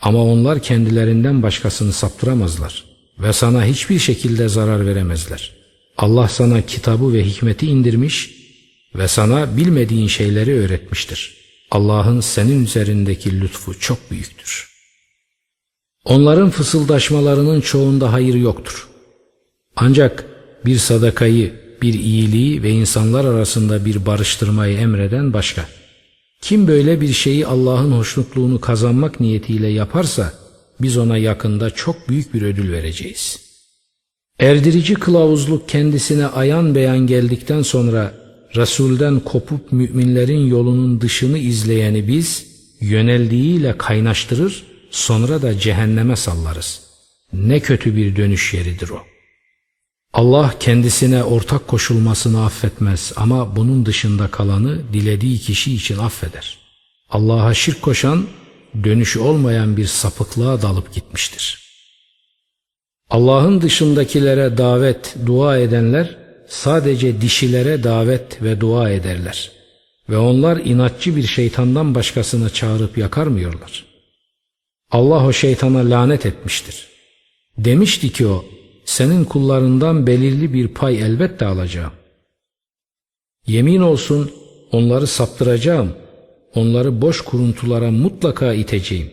Ama onlar kendilerinden başkasını saptıramazlar ve sana hiçbir şekilde zarar veremezler. Allah sana kitabı ve hikmeti indirmiş ve sana bilmediğin şeyleri öğretmiştir. Allah'ın senin üzerindeki lütfu çok büyüktür. Onların fısıldaşmalarının çoğunda hayır yoktur. Ancak bir sadakayı, bir iyiliği ve insanlar arasında bir barıştırmayı emreden başka. Kim böyle bir şeyi Allah'ın hoşnutluğunu kazanmak niyetiyle yaparsa biz ona yakında çok büyük bir ödül vereceğiz. Erdirici kılavuzluk kendisine ayan beyan geldikten sonra Resul'den kopup müminlerin yolunun dışını izleyeni biz yöneldiğiyle kaynaştırır sonra da cehenneme sallarız. Ne kötü bir dönüş yeridir o. Allah kendisine ortak koşulmasını affetmez ama bunun dışında kalanı dilediği kişi için affeder. Allah'a şirk koşan dönüşü olmayan bir sapıklığa dalıp gitmiştir. Allah'ın dışındakilere davet, dua edenler sadece dişilere davet ve dua ederler. Ve onlar inatçı bir şeytandan başkasını çağırıp yakarmıyorlar. Allah o şeytana lanet etmiştir. Demişti ki o, senin kullarından belirli bir pay elbette alacağım. Yemin olsun onları saptıracağım, onları boş kuruntulara mutlaka iteceğim.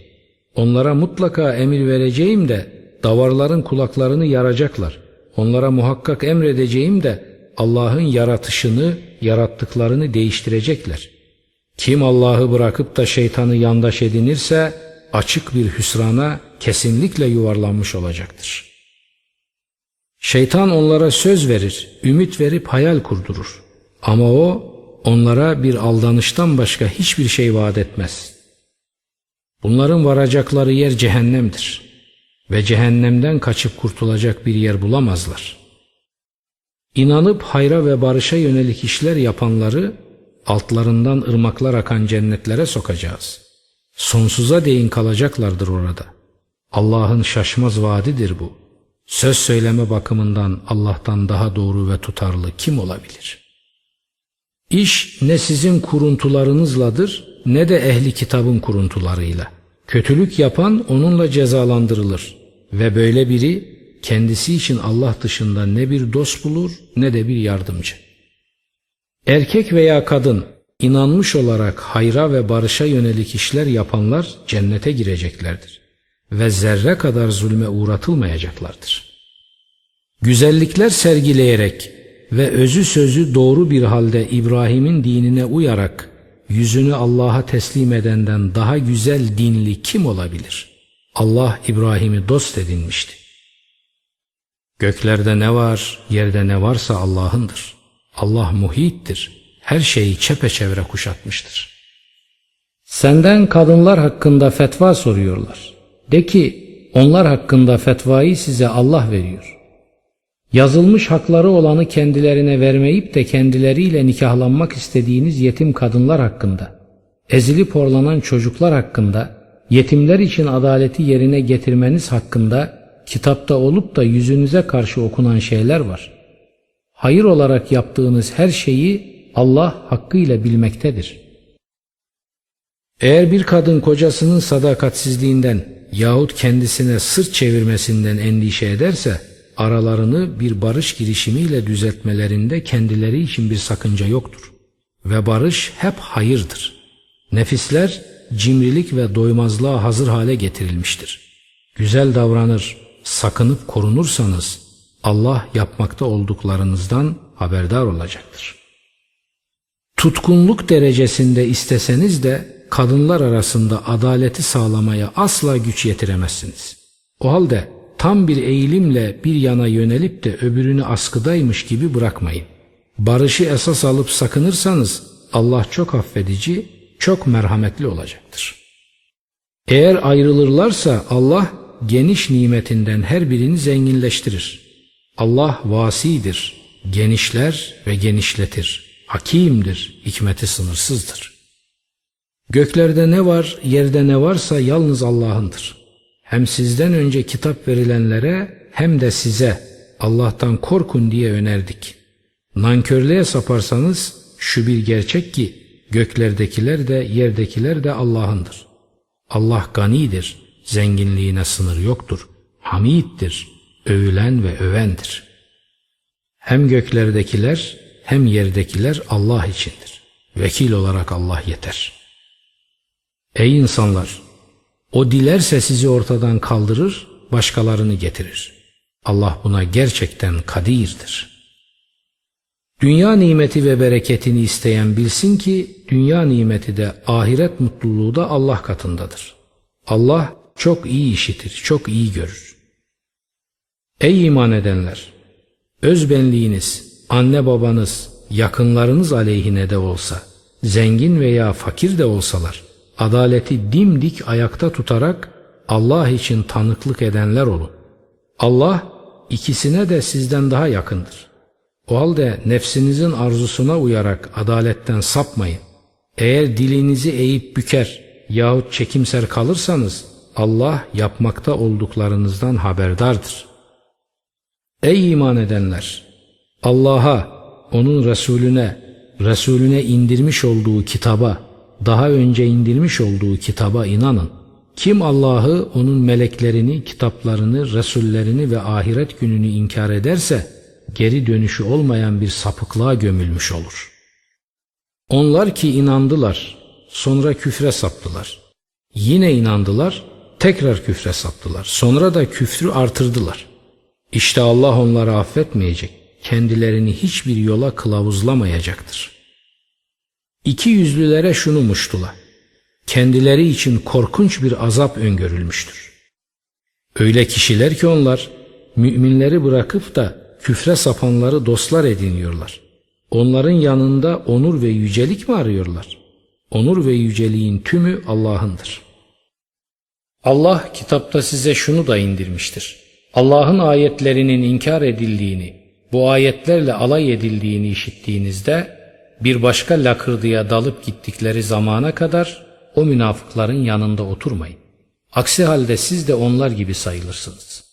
Onlara mutlaka emir vereceğim de davarların kulaklarını yaracaklar. Onlara muhakkak emredeceğim de Allah'ın yaratışını, yarattıklarını değiştirecekler. Kim Allah'ı bırakıp da şeytanı yandaş edinirse açık bir hüsrana kesinlikle yuvarlanmış olacaktır. Şeytan onlara söz verir, ümit verip hayal kurdurur. Ama o onlara bir aldanıştan başka hiçbir şey vaat etmez. Bunların varacakları yer cehennemdir ve cehennemden kaçıp kurtulacak bir yer bulamazlar. İnanıp hayra ve barışa yönelik işler yapanları altlarından ırmaklar akan cennetlere sokacağız. Sonsuza değin kalacaklardır orada. Allah'ın şaşmaz vaadidir bu. Söz söyleme bakımından Allah'tan daha doğru ve tutarlı kim olabilir? İş ne sizin kuruntularınızladır ne de ehli kitabın kuruntularıyla. Kötülük yapan onunla cezalandırılır ve böyle biri kendisi için Allah dışında ne bir dost bulur ne de bir yardımcı. Erkek veya kadın inanmış olarak hayra ve barışa yönelik işler yapanlar cennete gireceklerdir ve zerre kadar zulme uğratılmayacaklardır. Güzellikler sergileyerek ve özü sözü doğru bir halde İbrahim'in dinine uyarak yüzünü Allah'a teslim edenden daha güzel dinli kim olabilir? Allah İbrahim'i dost edinmişti. Göklerde ne var, yerde ne varsa Allah'ındır. Allah muhittir, her şeyi çepeçevre kuşatmıştır. Senden kadınlar hakkında fetva soruyorlar. De ki, onlar hakkında fetvayı size Allah veriyor. Yazılmış hakları olanı kendilerine vermeyip de kendileriyle nikahlanmak istediğiniz yetim kadınlar hakkında, ezilip horlanan çocuklar hakkında, yetimler için adaleti yerine getirmeniz hakkında kitapta olup da yüzünüze karşı okunan şeyler var. Hayır olarak yaptığınız her şeyi Allah hakkıyla bilmektedir. Eğer bir kadın kocasının sadakatsizliğinden yahut kendisine sırt çevirmesinden endişe ederse, aralarını bir barış girişimiyle düzeltmelerinde kendileri için bir sakınca yoktur. Ve barış hep hayırdır. Nefisler cimrilik ve doymazlığa hazır hale getirilmiştir. Güzel davranır, sakınıp korunursanız Allah yapmakta olduklarınızdan haberdar olacaktır. Tutkunluk derecesinde isteseniz de kadınlar arasında adaleti sağlamaya asla güç yetiremezsiniz. O halde tam bir eğilimle bir yana yönelip de öbürünü askıdaymış gibi bırakmayın. Barışı esas alıp sakınırsanız Allah çok affedici, çok merhametli olacaktır. Eğer ayrılırlarsa Allah geniş nimetinden her birini zenginleştirir. Allah vasidir, genişler ve genişletir. Hakimdir, hikmeti sınırsızdır. Göklerde ne var, yerde ne varsa yalnız Allah'ındır. Hem sizden önce kitap verilenlere hem de size Allah'tan korkun diye önerdik. Nankörlüğe saparsanız şu bir gerçek ki göklerdekiler de yerdekiler de Allah'ındır. Allah ganidir, zenginliğine sınır yoktur. Hamiddir, övülen ve övendir. Hem göklerdekiler hem yerdekiler Allah içindir. Vekil olarak Allah yeter. Ey insanlar! O dilerse sizi ortadan kaldırır, başkalarını getirir. Allah buna gerçekten kadirdir. Dünya nimeti ve bereketini isteyen bilsin ki dünya nimeti de ahiret mutluluğu da Allah katındadır. Allah çok iyi işitir, çok iyi görür. Ey iman edenler! Özbenliğiniz, anne babanız, yakınlarınız aleyhine de olsa, zengin veya fakir de olsalar, adaleti dimdik ayakta tutarak Allah için tanıklık edenler olun. Allah ikisine de sizden daha yakındır. O halde nefsinizin arzusuna uyarak adaletten sapmayın. Eğer dilinizi eğip büker yahut çekimser kalırsanız Allah yapmakta olduklarınızdan haberdardır. Ey iman edenler! Allah'a, onun Resulüne, Resulüne indirmiş olduğu kitaba, daha önce indirmiş olduğu kitaba inanın. Kim Allah'ı, onun meleklerini, kitaplarını, Resullerini ve ahiret gününü inkar ederse, geri dönüşü olmayan bir sapıklığa gömülmüş olur. Onlar ki inandılar, sonra küfre saptılar. Yine inandılar, tekrar küfre saptılar. Sonra da küfrü artırdılar. İşte Allah onları affetmeyecek, kendilerini hiçbir yola kılavuzlamayacaktır. İki yüzlülere şunu muştula. Kendileri için korkunç bir azap öngörülmüştür. Öyle kişiler ki onlar müminleri bırakıp da küfre sapanları dostlar ediniyorlar. Onların yanında onur ve yücelik mi arıyorlar? Onur ve yüceliğin tümü Allah'ındır. Allah kitapta size şunu da indirmiştir. Allah'ın ayetlerinin inkar edildiğini, bu ayetlerle alay edildiğini işittiğinizde bir başka lakırdıya dalıp gittikleri zamana kadar o münafıkların yanında oturmayın. Aksi halde siz de onlar gibi sayılırsınız.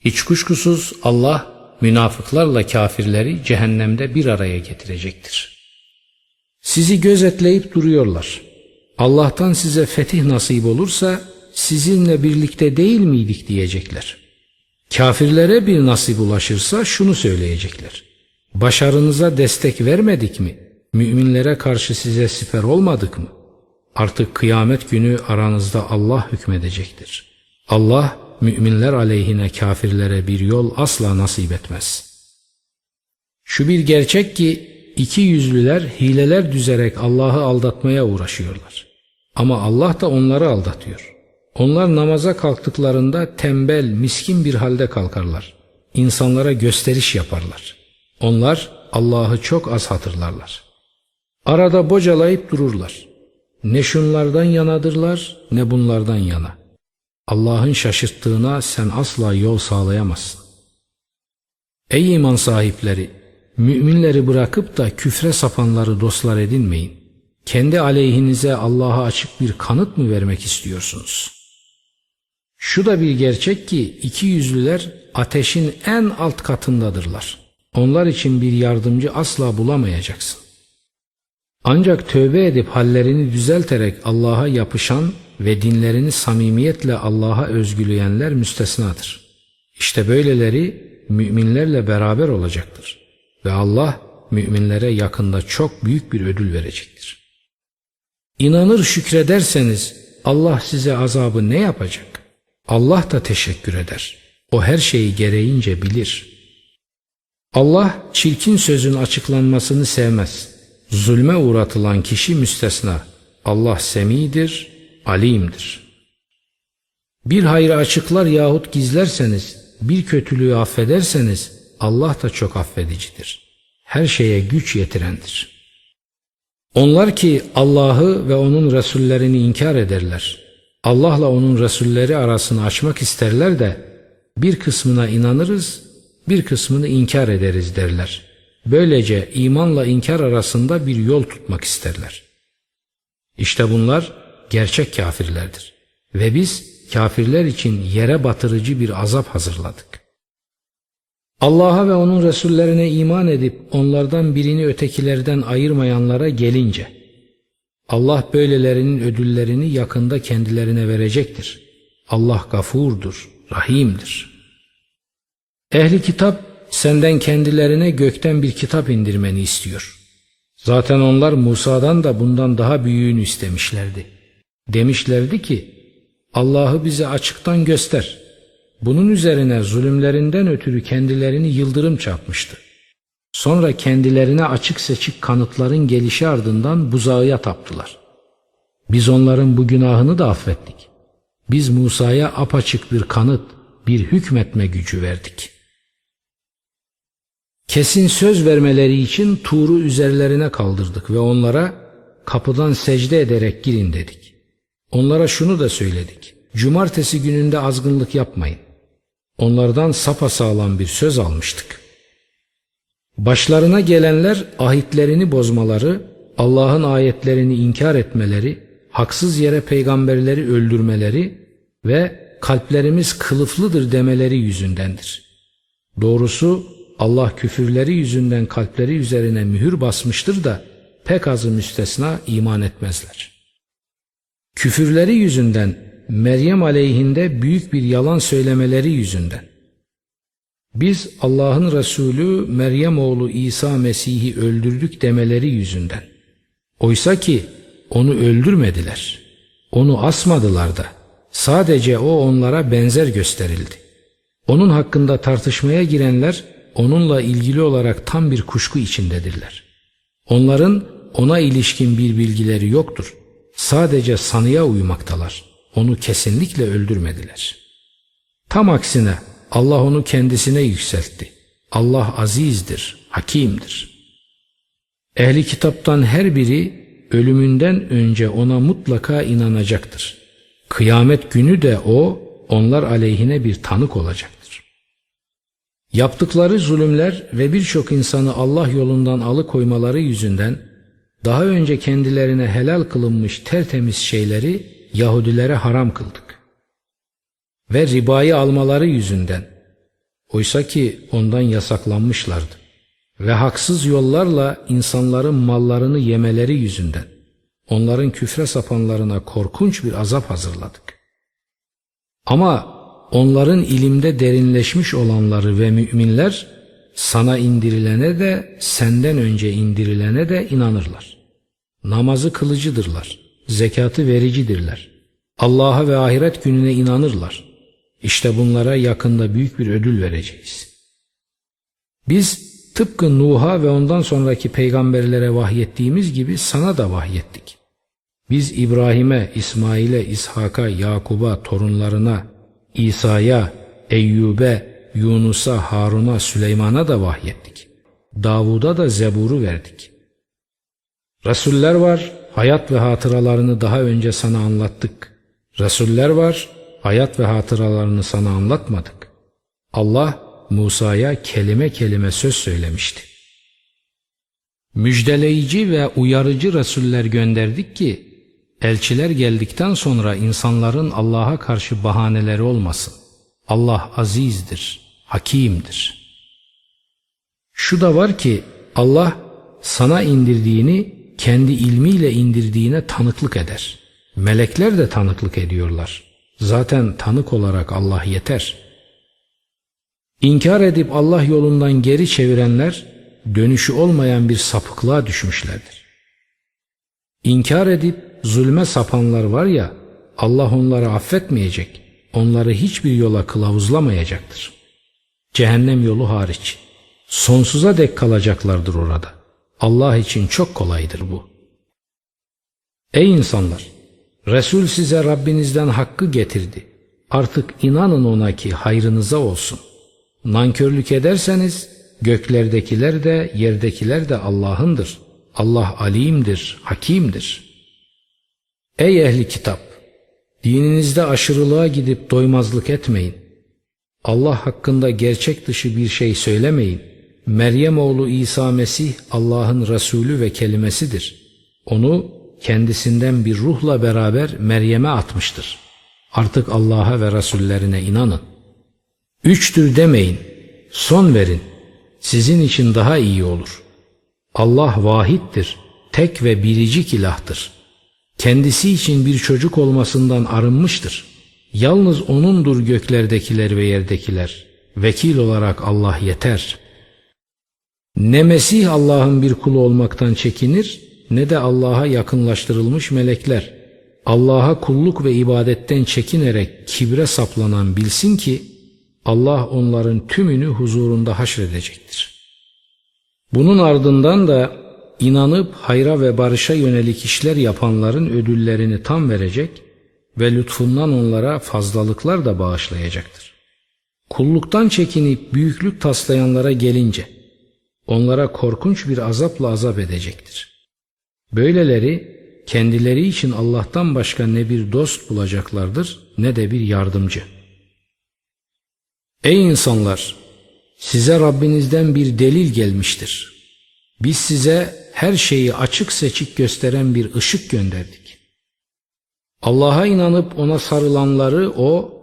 Hiç kuşkusuz Allah münafıklarla kafirleri cehennemde bir araya getirecektir. Sizi gözetleyip duruyorlar. Allah'tan size fetih nasip olursa sizinle birlikte değil miydik diyecekler. Kafirlere bir nasip ulaşırsa şunu söyleyecekler. Başarınıza destek vermedik mi? Müminlere karşı size siper olmadık mı? Artık kıyamet günü aranızda Allah hükmedecektir. Allah müminler aleyhine kafirlere bir yol asla nasip etmez. Şu bir gerçek ki iki yüzlüler hileler düzerek Allah'ı aldatmaya uğraşıyorlar. Ama Allah da onları aldatıyor. Onlar namaza kalktıklarında tembel, miskin bir halde kalkarlar. İnsanlara gösteriş yaparlar. Onlar Allah'ı çok az hatırlarlar. Arada bocalayıp dururlar. Ne şunlardan yanadırlar ne bunlardan yana. Allah'ın şaşırttığına sen asla yol sağlayamazsın. Ey iman sahipleri! Müminleri bırakıp da küfre sapanları dostlar edinmeyin. Kendi aleyhinize Allah'a açık bir kanıt mı vermek istiyorsunuz? Şu da bir gerçek ki iki yüzlüler ateşin en alt katındadırlar. Onlar için bir yardımcı asla bulamayacaksın. Ancak tövbe edip hallerini düzelterek Allah'a yapışan ve dinlerini samimiyetle Allah'a özgüleyenler müstesnadır. İşte böyleleri müminlerle beraber olacaktır. Ve Allah müminlere yakında çok büyük bir ödül verecektir. İnanır şükrederseniz Allah size azabı ne yapacak? Allah da teşekkür eder. O her şeyi gereğince bilir. Allah çirkin sözün açıklanmasını sevmez. Zulme uğratılan kişi müstesna. Allah semidir, alimdir. Bir hayrı açıklar yahut gizlerseniz, bir kötülüğü affederseniz Allah da çok affedicidir. Her şeye güç yetirendir. Onlar ki Allah'ı ve onun Resullerini inkar ederler. Allah'la onun Resulleri arasını açmak isterler de bir kısmına inanırız, bir kısmını inkar ederiz derler. Böylece imanla inkar arasında bir yol tutmak isterler. İşte bunlar gerçek kafirlerdir. Ve biz kafirler için yere batırıcı bir azap hazırladık. Allah'a ve onun Resullerine iman edip onlardan birini ötekilerden ayırmayanlara gelince, Allah böylelerinin ödüllerini yakında kendilerine verecektir. Allah gafurdur, rahimdir. Ehli kitap senden kendilerine gökten bir kitap indirmeni istiyor. Zaten onlar Musa'dan da bundan daha büyüğünü istemişlerdi. Demişlerdi ki, Allah'ı bize açıktan göster. Bunun üzerine zulümlerinden ötürü kendilerini yıldırım çarpmıştı. Sonra kendilerine açık seçik kanıtların gelişi ardından buzağıya taptılar. Biz onların bu günahını da affettik. Biz Musa'ya apaçık bir kanıt, bir hükmetme gücü verdik. Kesin söz vermeleri için Tur'u üzerlerine kaldırdık ve onlara kapıdan secde ederek girin dedik. Onlara şunu da söyledik. Cumartesi gününde azgınlık yapmayın. Onlardan sapasağlam bir söz almıştık. Başlarına gelenler ahitlerini bozmaları, Allah'ın ayetlerini inkar etmeleri, haksız yere peygamberleri öldürmeleri ve kalplerimiz kılıflıdır demeleri yüzündendir. Doğrusu Allah küfürleri yüzünden kalpleri üzerine mühür basmıştır da pek azı müstesna iman etmezler. Küfürleri yüzünden Meryem aleyhinde büyük bir yalan söylemeleri yüzünden. Biz Allah'ın Resulü Meryem oğlu İsa Mesih'i öldürdük demeleri yüzünden. Oysa ki onu öldürmediler. Onu asmadılar da. Sadece o onlara benzer gösterildi. Onun hakkında tartışmaya girenler onunla ilgili olarak tam bir kuşku içindedirler. Onların ona ilişkin bir bilgileri yoktur. Sadece sanıya uymaktalar. Onu kesinlikle öldürmediler. Tam aksine Allah onu kendisine yükseltti. Allah azizdir, hakimdir. Ehli kitaptan her biri ölümünden önce ona mutlaka inanacaktır. Kıyamet günü de o onlar aleyhine bir tanık olacaktır. Yaptıkları zulümler ve birçok insanı Allah yolundan alıkoymaları yüzünden daha önce kendilerine helal kılınmış tertemiz şeyleri Yahudilere haram kıldık. Ve ribayı almaları yüzünden oysa ki ondan yasaklanmışlardı. Ve haksız yollarla insanların mallarını yemeleri yüzünden onların küfre sapanlarına korkunç bir azap hazırladık. Ama onların ilimde derinleşmiş olanları ve müminler sana indirilene de senden önce indirilene de inanırlar. Namazı kılıcıdırlar, zekatı vericidirler. Allah'a ve ahiret gününe inanırlar. İşte bunlara yakında büyük bir ödül vereceğiz. Biz tıpkı Nuh'a ve ondan sonraki peygamberlere vahyettiğimiz gibi sana da vahyettik. Biz İbrahim'e, İsmail'e, İshak'a, Yakub'a, torunlarına, İsa'ya, Eyyub'e, Yunus'a, Harun'a, Süleyman'a da vahyettik. Davud'a da Zebur'u verdik. Resuller var, hayat ve hatıralarını daha önce sana anlattık. Resuller var, hayat ve hatıralarını sana anlatmadık. Allah Musa'ya kelime kelime söz söylemişti. Müjdeleyici ve uyarıcı Resuller gönderdik ki, elçiler geldikten sonra insanların Allah'a karşı bahaneleri olmasın. Allah azizdir, hakimdir. Şu da var ki Allah sana indirdiğini kendi ilmiyle indirdiğine tanıklık eder. Melekler de tanıklık ediyorlar. Zaten tanık olarak Allah yeter. İnkar edip Allah yolundan geri çevirenler dönüşü olmayan bir sapıklığa düşmüşlerdir. İnkar edip zulme sapanlar var ya Allah onları affetmeyecek, onları hiçbir yola kılavuzlamayacaktır. Cehennem yolu hariç. Sonsuza dek kalacaklardır orada. Allah için çok kolaydır bu. Ey insanlar! Resul size Rabbinizden hakkı getirdi. Artık inanın ona ki hayrınıza olsun. Nankörlük ederseniz göklerdekiler de yerdekiler de Allah'ındır. Allah alimdir, hakimdir. Ey ehli kitap! Dininizde aşırılığa gidip doymazlık etmeyin. Allah hakkında gerçek dışı bir şey söylemeyin. Meryem oğlu İsa Mesih Allah'ın Resulü ve kelimesidir. Onu kendisinden bir ruhla beraber Meryem'e atmıştır. Artık Allah'a ve Resullerine inanın. Üçtür demeyin, son verin. Sizin için daha iyi olur. Allah vahittir, tek ve biricik ilahtır. Kendisi için bir çocuk olmasından arınmıştır. Yalnız O'nundur göklerdekiler ve yerdekiler. Vekil olarak Allah yeter. Ne Mesih Allah'ın bir kulu olmaktan çekinir, ne de Allah'a yakınlaştırılmış melekler. Allah'a kulluk ve ibadetten çekinerek kibre saplanan bilsin ki, Allah onların tümünü huzurunda haşredecektir. Bunun ardından da inanıp hayra ve barışa yönelik işler yapanların ödüllerini tam verecek ve lütfundan onlara fazlalıklar da bağışlayacaktır. Kulluktan çekinip büyüklük taslayanlara gelince onlara korkunç bir azapla azap edecektir. Böyleleri kendileri için Allah'tan başka ne bir dost bulacaklardır ne de bir yardımcı. Ey insanlar! Size Rabbinizden bir delil gelmiştir. Biz size her şeyi açık seçik gösteren bir ışık gönderdik. Allah'a inanıp ona sarılanları o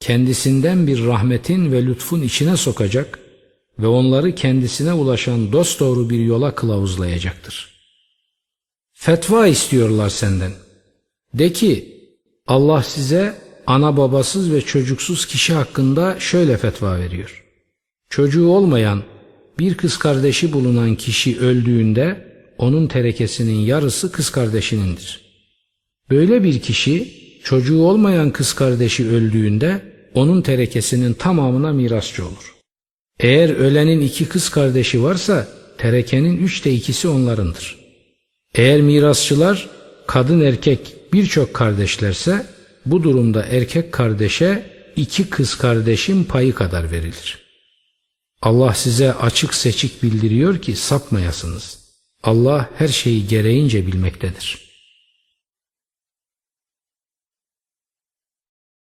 kendisinden bir rahmetin ve lütfun içine sokacak ve onları kendisine ulaşan dosdoğru bir yola kılavuzlayacaktır. Fetva istiyorlar senden. De ki Allah size ana babasız ve çocuksuz kişi hakkında şöyle fetva veriyor. Çocuğu olmayan bir kız kardeşi bulunan kişi öldüğünde onun terekesinin yarısı kız kardeşinindir. Böyle bir kişi çocuğu olmayan kız kardeşi öldüğünde onun terekesinin tamamına mirasçı olur. Eğer ölenin iki kız kardeşi varsa terekenin üçte ikisi onlarındır. Eğer mirasçılar kadın erkek birçok kardeşlerse bu durumda erkek kardeşe iki kız kardeşin payı kadar verilir. Allah size açık seçik bildiriyor ki sapmayasınız. Allah her şeyi gereğince bilmektedir.